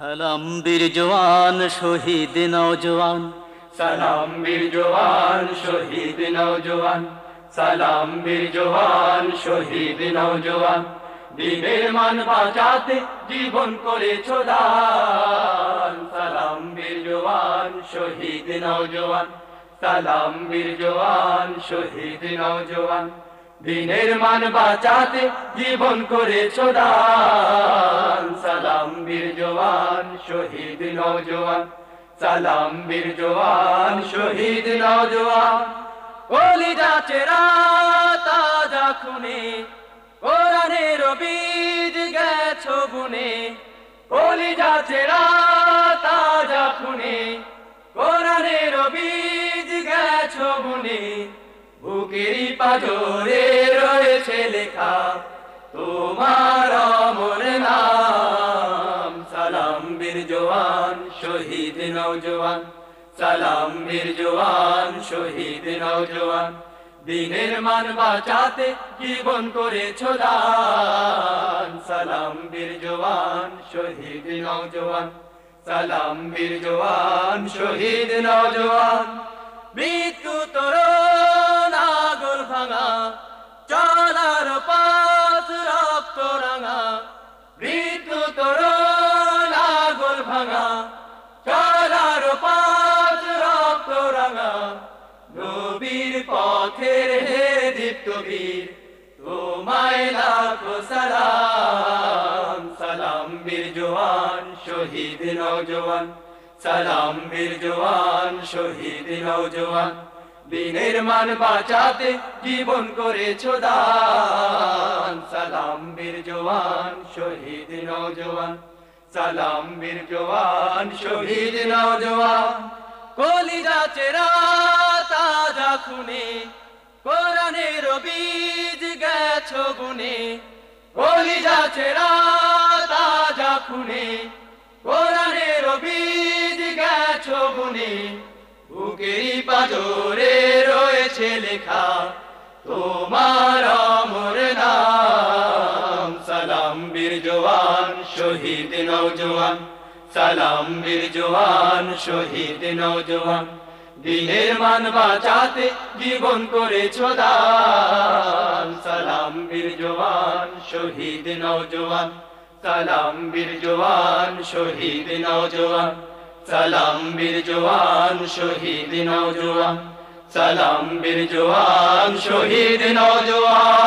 সালাম বীর জওয়ান, শহীদ নওজওয়ান সালাম বীর জওয়ান, শহীদ নওজওয়ান সালাম বীর জওয়ান, শহীদ নওজওয়ান দিনের মান বাঁচাতে জীবন করেছ দান। সালাম বীর জওয়ান, শহীদ নওজওয়ান সালাম বীর জওয়ান, শহীদ নওজওয়ান দিনের মান বাঁচাতে জীবন করেছ দান সালাম বীর জওয়ান, শহীদ নওজওয়ান সালাম বীর জওয়ান, শহীদ নওজওয়ান কলিজা চেরা তাজা খুনে, কোরআনের বীজ গেছো বুনে। কলিজা চেরা তাজা খুনে, কোরআনের বীজ গেছো বুনে। বুকেরই পাজরে রয়েছে লেখা, তোমার অমর নাম। সালাম বীর জওয়ান, শহীদ নওজওয়ান সালাম বীর জওয়ান, শহীদ নওজওয়ান দিনের মান বাঁচাতে জীবন করেছ দান। সালাম বীর জওয়ান, শহীদ নওজওয়ান সালাম বীর জওয়ান, শহীদ নওজওয়ান মৃত্যু তরুণ ভাঙা চলার পাত রক্ত রাঙা, মৃত্যু তরুণ আগল ভাঙা, চলার পাত রক্ত রাঙা। নবীর পথের হে দীপ্ত বীর, তোমায় লাখো সালাম। সালাম বীর জওয়ান, শহীদ নওজওয়ান সালাম বীর জওয়ান, শহীদ নওজওয়ান দিনের মান বাঁচাতে জীবন করেছ দান। সালাম বীর জওয়ান, শহীদ নওজওয়ান সালাম বীর জওয়ান, শহীদ নওজওয়ান কলিজা চেরা তাজা খুনে, কোরআনের বীজ গেছো গুনে। কলিজা চেরা তাজা খুনে, কোরআনের বীজ গেছো গুনে। বুকেরই রয়েছে লেখা, তোমার অমর নাম। সালাম বীর জওয়ান, শহীদ নওজওয়ান সালাম বীর জওয়ান, শহীদ নওজওয়ান দিনের মান বাঁচাতে জীবন করেছ দান। সালাম বীর জওয়ান, শহীদ নওজওয়ান সালাম বীর জওয়ান, শহীদ নওজওয়ান সালাম বীর জওয়ান, শহীদ নওজওয়ান সালাম বীর জোয়ান শহীদ নওজওয়ান